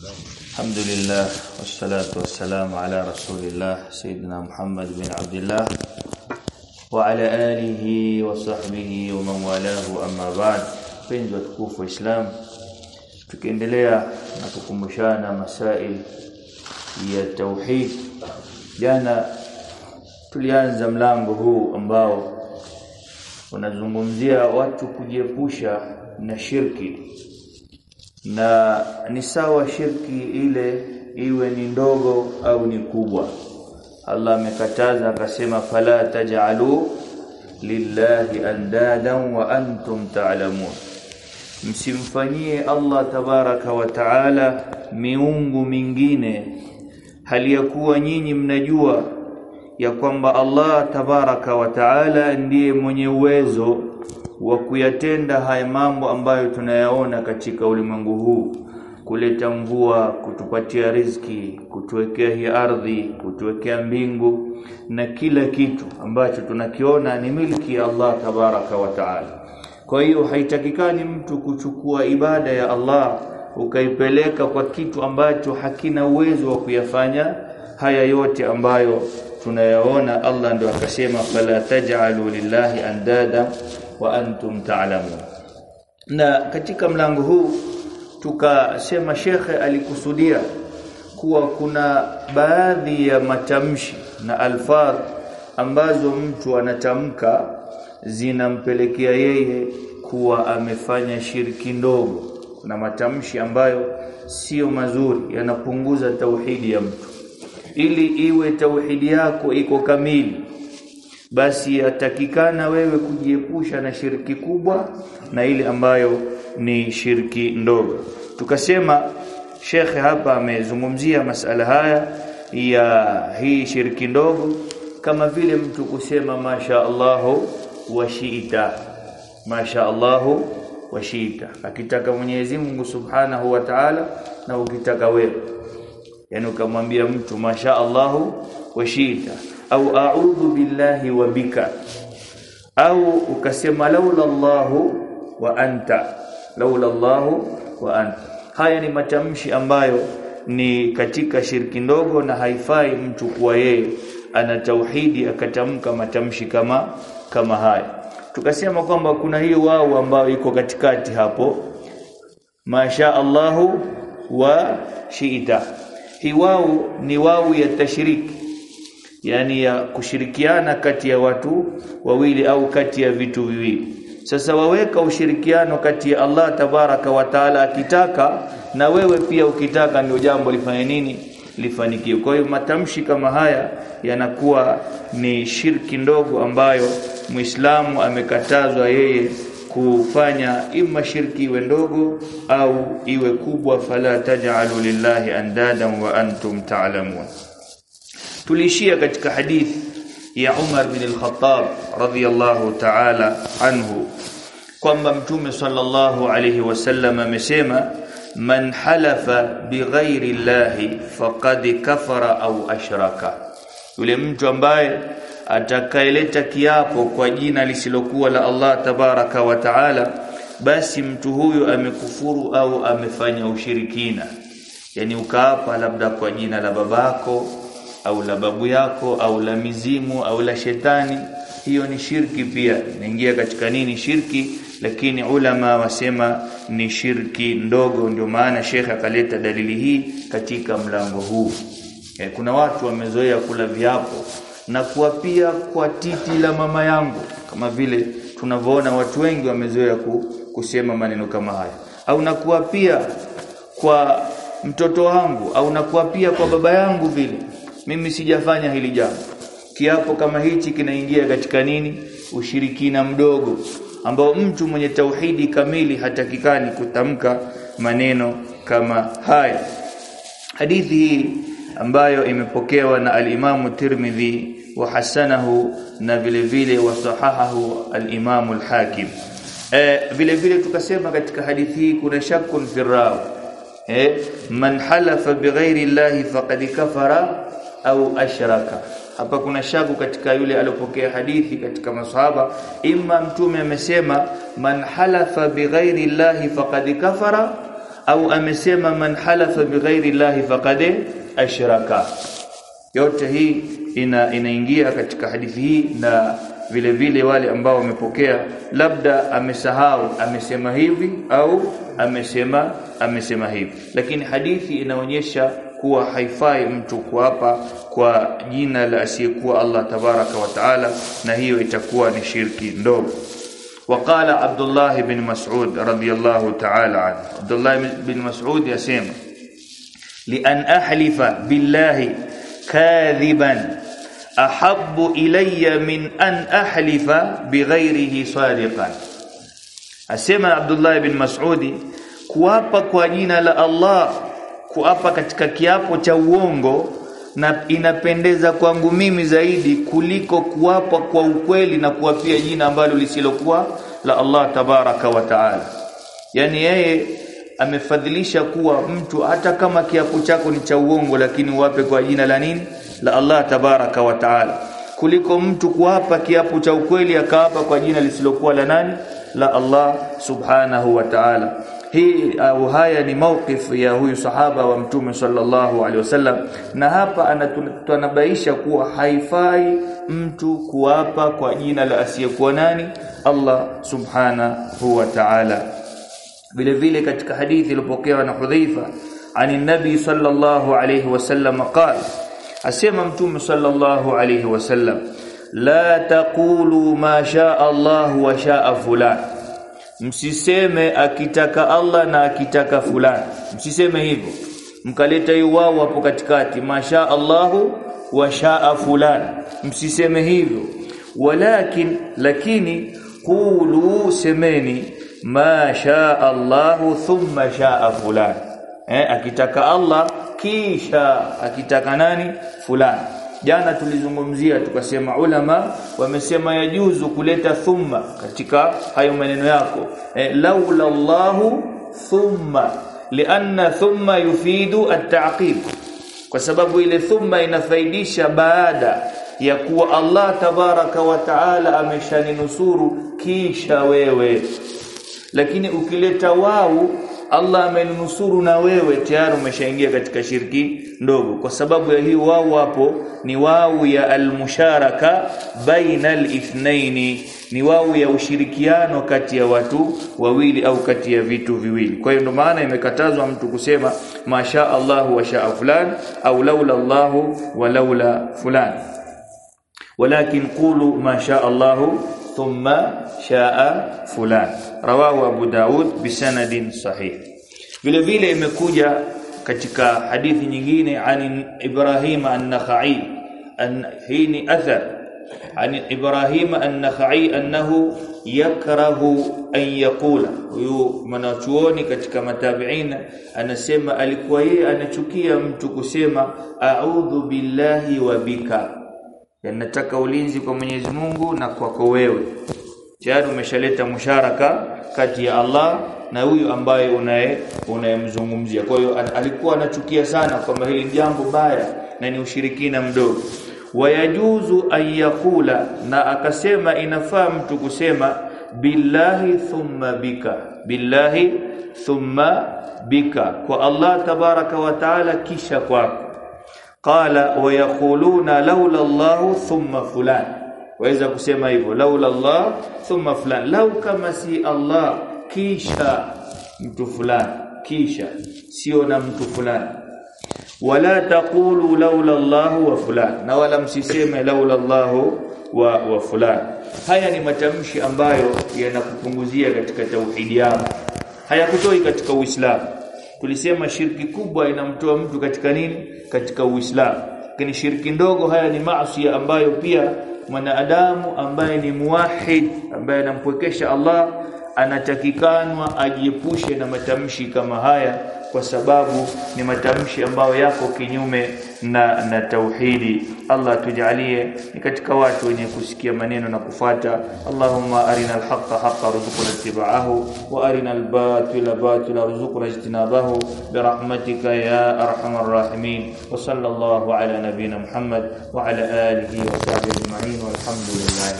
الحمد لله والصلاة والسلام على رسول الله سيدنا محمد بن عبد الله وعلى آله وصحبه ومن والاه أما بعد penzi watukufu wa Islam tukiendelea na kukumbushana masail ya tauhid jana tulianza mlango huu ambao unazungumzia watu kujiepusha na shirki na ni sawa shirki ile iwe ni ndogo au ni kubwa. Allah amekataza akasema fala taj'alu lillahi andadan wa antum ta'lamun. Msimfanyie Allah tabaraka wa taala miungu mingine hali ya kuwa nyinyi mnajua ya kwamba Allah tabaraka wa taala ndiye mwenye uwezo wa kuyatenda haya mambo ambayo tunayaona katika ulimwengu huu. Kuleta mvua kutupatia riziki kutuwekea hii ardhi kutuwekea mbingu na kila kitu ambacho tunakiona ni milki ya Allah tabaraka wa taala. Kwa hiyo haitakikani mtu kuchukua ibada ya Allah ukaipeleka kwa kitu ambacho hakina uwezo wa kuyafanya haya yote ambayo tunayaona. Allah ndio akasema fala taj'alu lillahi andada wa antum ta'lamun. Na katika mlango huu tukasema shekhe alikusudia kuwa kuna baadhi ya matamshi na alfadh ambazo mtu anatamka zinampelekea yeye kuwa amefanya shirki ndogo na matamshi ambayo sio mazuri yanapunguza tauhidi ya mtu. Ili iwe tauhidi yako iko kamili basi atakikana wewe kujiepusha na shirki kubwa na ile ambayo ni shirki ndogo. Tukasema shekhe hapa amezungumzia masala haya ya hii shirki ndogo kama vile mtu kusema masha Allahu wa shiita. Masha Allahu wa shiita. Akitaka Mwenyezi Mungu Subhanahu wa Ta'ala na ukitaka wewe. Yani ukamwambia mtu masha Allahu wa shiita au a'udhu billahi wa bika. Au ukasema laula Allahu wa anta. Laula Allahu wa anta. Haya ni matamshi ambayo ni katika shirki ndogo na haifai mtu kuwa yeye ana tauhidi akatamka matamshi kama kama haya. Tukasema kwamba kuna hiyo wao ambayo iko katikati hapo. Masha Allahu wa shiita hii wao ni wao ya tashriki yani ya kushirikiana kati ya watu wawili au kati ya vitu viwili. Sasa waweka ushirikiano kati ya Allah tabaraka wa taala akitaka na wewe pia ukitaka ndio jambo lifanye nini? Lifanikiwe. Kwa hiyo matamshi kama haya yanakuwa ni shirki ndogo ambayo Muislamu amekatazwa yeye kufanya ima shirki iwe ndogo au iwe kubwa fala taj'alu lillahi andadan wa antum ta'lamun tulishia katika hadith ya Umar bin al-Khattab radhiyallahu ta'ala anhu kwamba mtume sallallahu alayhi wasallam amesema man halafa bighairi llahi faqad kafara au ashraka. Yule mtu ambaye atakayeleta kiapo kwa jina lisilokuwa la Allah tabaraka wa taala basi mtu huyu amekufuru au amefanya ushirikina. Yani ukaapa labda kwa jina la babako au la babu yako au la mizimu au la shetani. Hiyo ni shirki pia. Inaingia katika nini shirki? Lakini ulama wasema ni shirki ndogo. Ndio maana shekhe akaleta dalili hii katika mlango huu. E, kuna watu wamezoea kula viapo na kuapia kwa titi la mama yangu. Kama vile tunavyoona watu wengi wamezoea kusema maneno kama haya. Au na kuapia kwa mtoto wangu au na kuapia kwa baba yangu vile mimi sijafanya hili jambo. Kiapo kama hichi kinaingia katika nini? Ushirikina mdogo ambao mtu mwenye tauhidi kamili hatakikani kutamka maneno kama haya hadithi hii ambayo imepokewa na al-Imamu Tirmidhi wa hasanahu na vile vile wasahahahu al-Imamu al-Hakim. Eh vile vile tukasema katika hadithi hii kuna shakun fi rawi eh man halafa bighairi llahi faqad kafara au ashraka. Hapa kuna shaku katika yule aliyopokea hadithi katika masahaba imma mtume amesema man halafa bighairi llahi faqad kafara au amesema man halafa bighairi llahi faqad ashraka. Yote hii ina inaingia katika hadithi hii na vile vile wale ambao wamepokea labda amesahau amesema hivi au amesema amesema hivi. Lakini hadithi inaonyesha kuwa haifai mtu kuapa kwa jina la asiyekuwa Allah tabaraka wa taala na hiyo itakuwa ni shirki ndogo. Waqala Abdullah bin Mas'ud radiyallahu ta'ala anhu. Abdullah bin Mas'ud yasema lian ahlifa billahi kadhiban ahabbu ilayya min an ahlifa bighairihi sadiqan. Asema Abdullah bin Mas'udi kuapa kwa jina la Allah kuapa katika kiapo cha uongo na inapendeza kwangu mimi zaidi kuliko kuapa kwa ukweli na kuapia jina ambalo lisilokuwa la Allah tabaraka wa taala. Yani yeye amefadhilisha kuwa mtu hata kama kiapo chako ni cha uongo lakini uape kwa jina la nini? La Allah tabaraka wa taala. Kuliko mtu kuapa kiapo cha ukweli akaapa kwa jina lisilokuwa la nani? La Allah subhanahu wa ta'ala hii au haya ni mawqif ya huyu sahaba wa mtume sallallahu alaihi wasallam. Na hapa anatunabaisha kuwa haifai mtu kuapa kwa jina la asiyekuwa nani? Allah subhanahu wa ta'ala. Vile vile katika hadithi iliyopokewa na Hudhaifa ani nabi sallallahu alayhi wasallam qala asema mtume sallallahu alayhi wasallam la taqulu ma shaa Allah wa shaa fulan msiseme akitaka Allah na akitaka fulani. Msiseme hivyo. Mkaleta wao hapo katikati. Masha Allahu wa shaa fulani. Msiseme hivyo. Walakin lakini qulu semeni ma shaa Allahu thumma shaa fulani. Eh akitaka Allah kisha akitaka nani? Fulani jana tulizungumzia tukasema ulama wamesema yajuzu kuleta thumma katika hayo maneno yako. E, laula Allahu thumma lianna thumma yufidu at-ta'qib. Kwa sababu ile thumma inafaidisha baada ya kuwa Allah tabaraka wa taala ameshaninusuru kisha wewe. Lakini ukileta wau Allah amenusuru na wewe tayari umeshaingia katika shirki ndogo. Kwa sababu ya hii wao hapo ni wao ya almusharaka baina alithnaini ni wao ya ushirikiano kati ya watu wawili au kati ya vitu viwili. Kwa hiyo ndo maana imekatazwa mtu kusema masha Allah wa shaa fulan au laula Allah wa laula fulan. Walakin qulu ma shaa Allah thumma shaa fulan rawahu Abu Daud bisanadin sahih vile vile imekuja katika hadithi nyingine an Ibrahim an-Nakhai an hii ni athar an Ibrahim an-Nakhai annahu yakrahu an yaqula huyu mwanachuoni katika matabiina anasema alikuwa yeye anachukia mtu kusema a'udhu billahi wa bika yanataka ulinzi kwa Mwenyezi Mungu na kwako wewe. Tayari umeshaleta musharaka kati ya Allah na huyu ambaye unaye unayemzungumzia. Kwa hiyo alikuwa anachukia sana kwamba hili jambo baya na ni ushirikina mdogo. Wayajuzu an yakula na akasema inafaa mtu kusema billahi thumma bika. Billahi thumma bika. Kwa Allah tabaraka wa taala kisha kwako qala wayaquluna laula Allah thumma fulan. Waweza kusema hivyo laula Allah thumma fulan. Lau kama si Allah kisha mtu fulani kisha sio na mtu fulani wala taqulu laula Allah wa fulan. Na wala msiseme laula Allah wa, wa fulan. Haya ni matamshi ambayo yanakupunguzia katika tauhidi yako. Hayakutoi katika Uislamu tulisema shirki kubwa inamtoa mtu katika nini? Katika Uislamu. Lakini shirki ndogo haya ni maasi ambayo pia mwanadamu ambaye ni muwahid ambaye anampwekesha Allah anatakikanwa ajiepushe na matamshi kama haya kwa sababu ni matamshi ambayo yako kinyume na na tauhidi. Allah tujalie ni katika watu wenye kusikia maneno na kufata Allahumma arina alhaqqa haqqa warzuqna ittiba'ahu wa arina albatila batila warzuqna ijtinabahu birahmatika ya arhamar rahimin. Wa sallallahu ala nabina Muhammad wa ala alihi wa sahbihi ajma'in. Walhamdulillahi